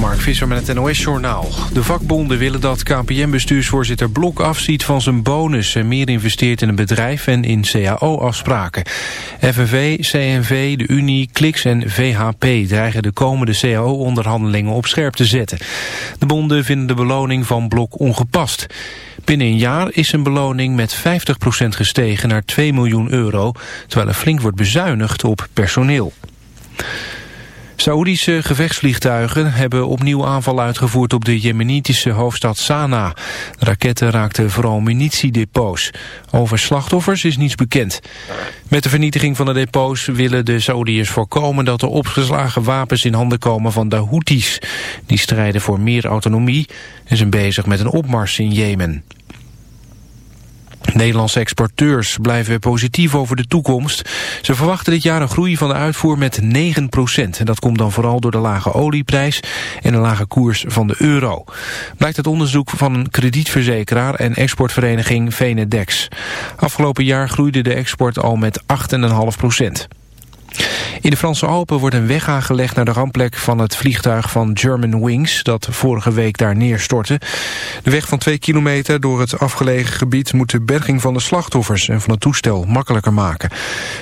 Mark Visser met het NOS-journaal. De vakbonden willen dat KPN-bestuursvoorzitter Blok afziet van zijn bonus... en meer investeert in een bedrijf en in CAO-afspraken. FNV, CNV, de Unie, Clix en VHP dreigen de komende CAO-onderhandelingen op scherp te zetten. De bonden vinden de beloning van Blok ongepast. Binnen een jaar is zijn beloning met 50% gestegen naar 2 miljoen euro... terwijl er flink wordt bezuinigd op personeel. Saoedische gevechtsvliegtuigen hebben opnieuw aanval uitgevoerd op de jemenitische hoofdstad Sanaa. Raketten raakten vooral munitiedepots. Over slachtoffers is niets bekend. Met de vernietiging van de depots willen de Saoediërs voorkomen dat er opgeslagen wapens in handen komen van de Houthis. Die strijden voor meer autonomie en zijn bezig met een opmars in Jemen. Nederlandse exporteurs blijven positief over de toekomst. Ze verwachten dit jaar een groei van de uitvoer met 9% En dat komt dan vooral door de lage olieprijs en de lage koers van de euro. Blijkt het onderzoek van een kredietverzekeraar en exportvereniging Venedex. Afgelopen jaar groeide de export al met 8,5 in de Franse Alpen wordt een weg aangelegd naar de rampplek van het vliegtuig van German Wings dat vorige week daar neerstortte. De weg van twee kilometer door het afgelegen gebied moet de berging van de slachtoffers en van het toestel makkelijker maken.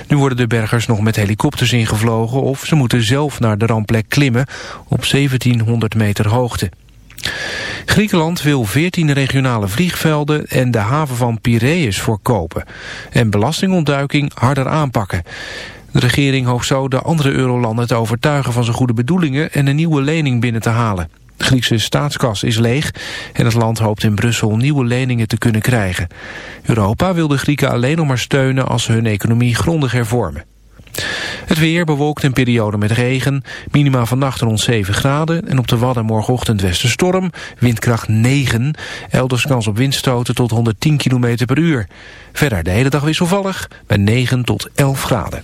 Nu worden de bergers nog met helikopters ingevlogen of ze moeten zelf naar de rampplek klimmen op 1700 meter hoogte. Griekenland wil 14 regionale vliegvelden en de haven van Piraeus voorkopen. En belastingontduiking harder aanpakken. De regering hoopt zo de andere eurolanden te overtuigen van zijn goede bedoelingen en een nieuwe lening binnen te halen. De Griekse staatskas is leeg en het land hoopt in Brussel nieuwe leningen te kunnen krijgen. Europa wil de Grieken alleen nog maar steunen als ze hun economie grondig hervormen. Het weer bewolkt een periode met regen. Minima vannacht rond 7 graden. En op de Wadden morgenochtend westerstorm. Windkracht 9. Elders kans op windstoten tot 110 km per uur. Verder de hele dag wisselvallig. Bij 9 tot 11 graden.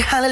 Hallelujah.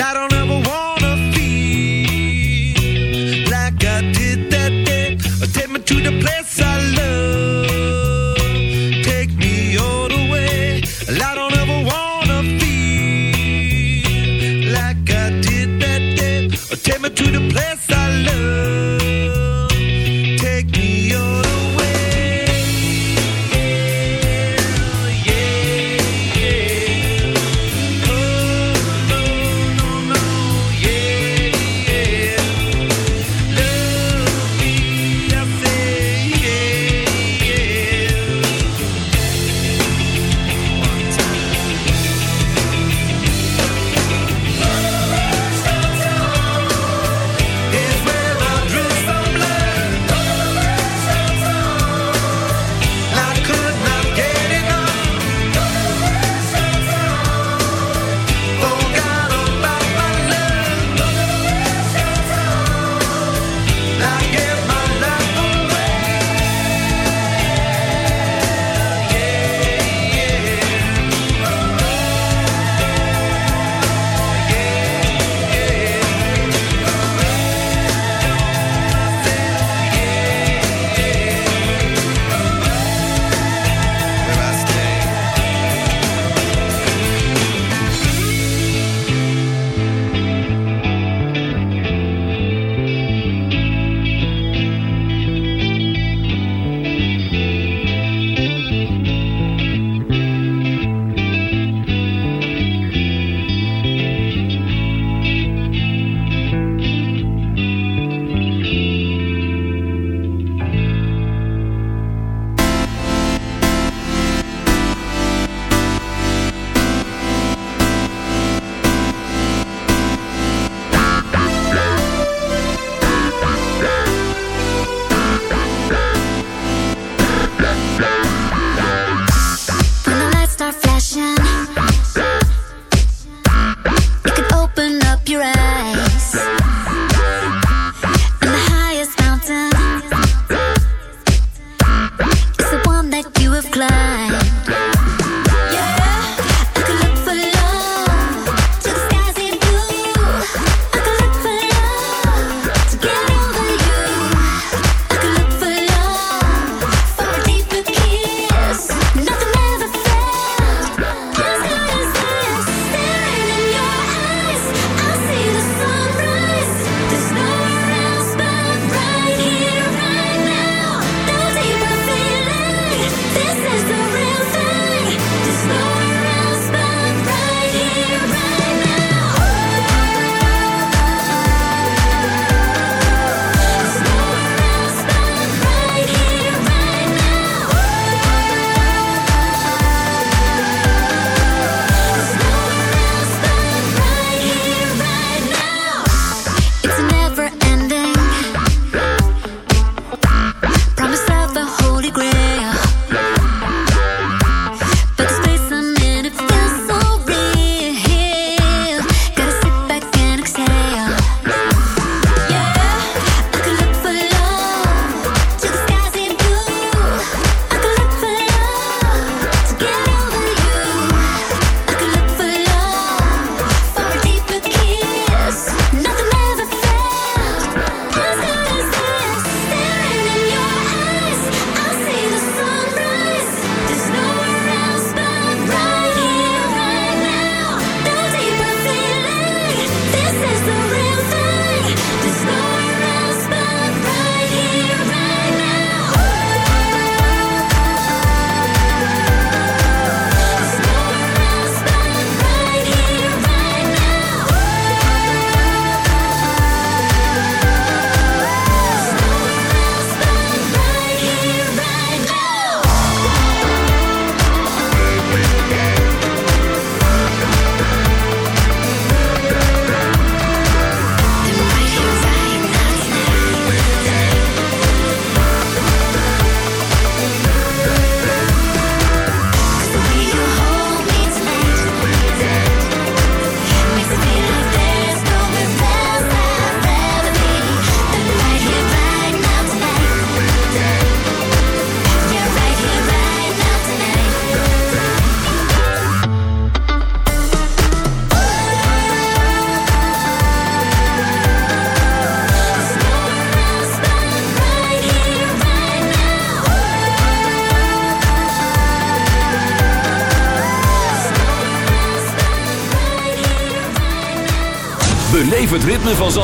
I don't know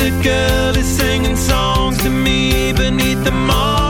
the girl is singing songs to me beneath the moss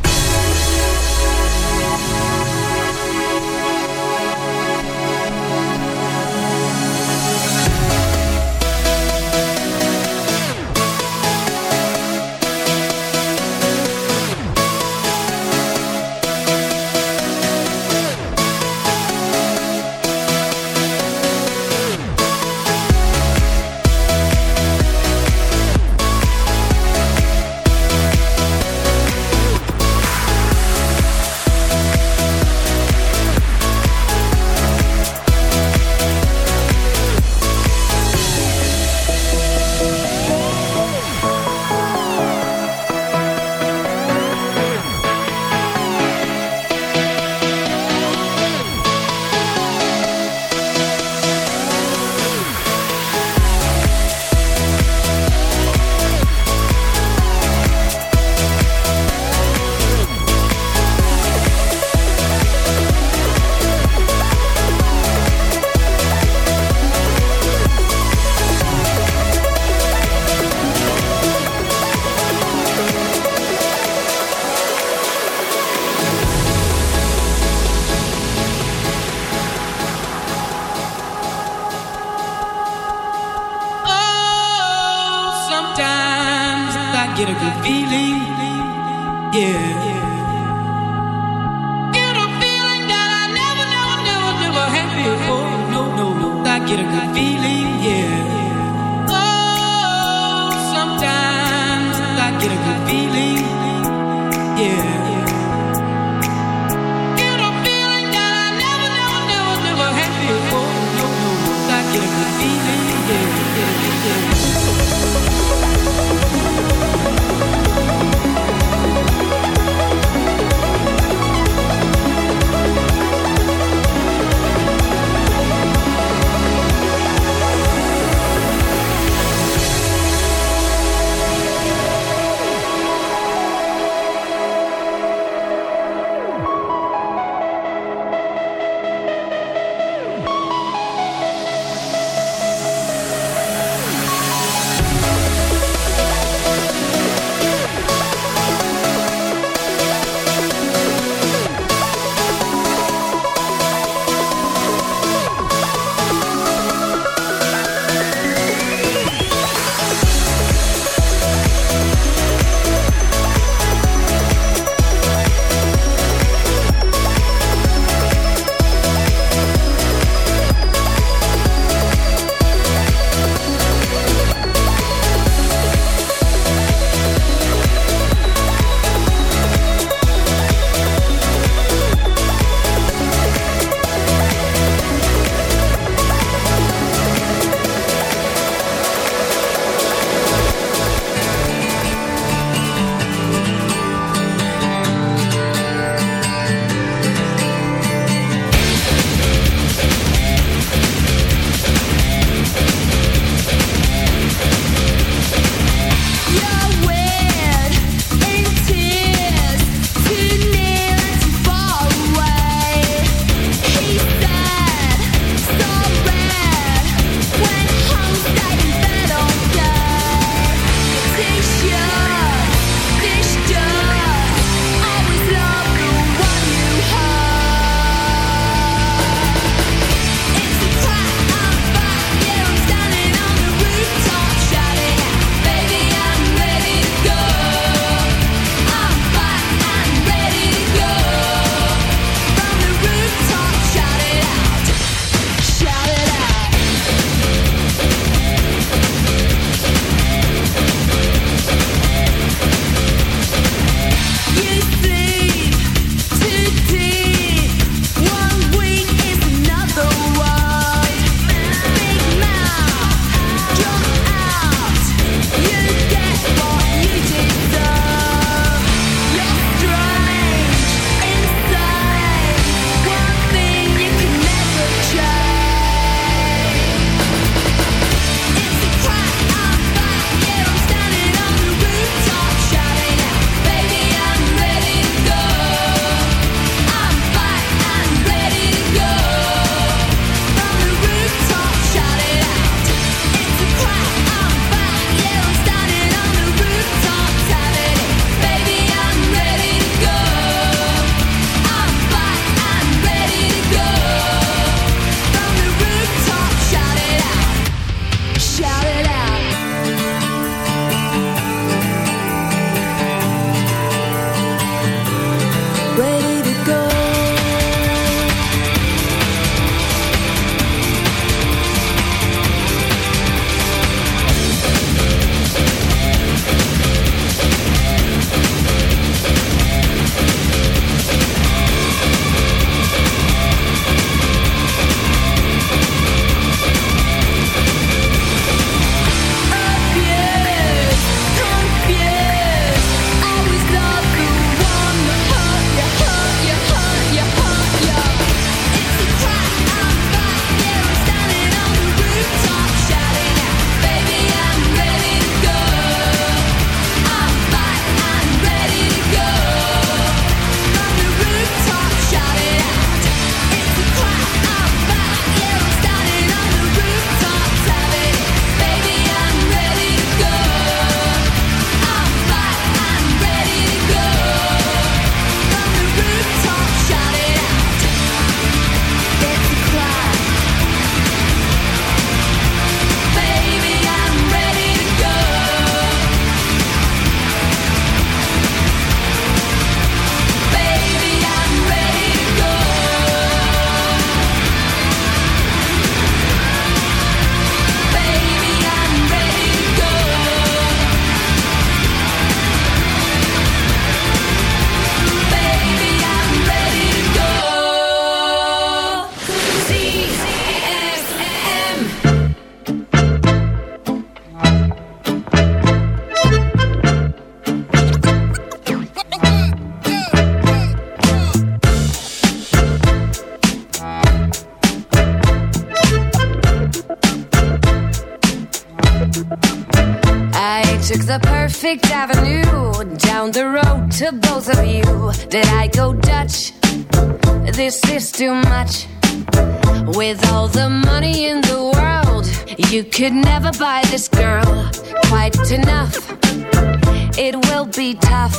Be tough.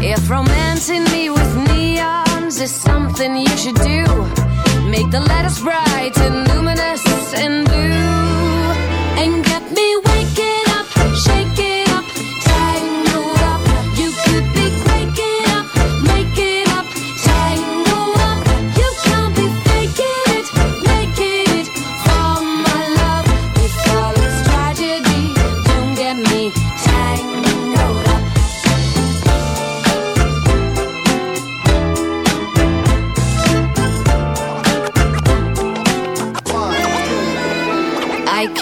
If romancing me with neons is something you should do, make the letters bright and luminous and blue, and get me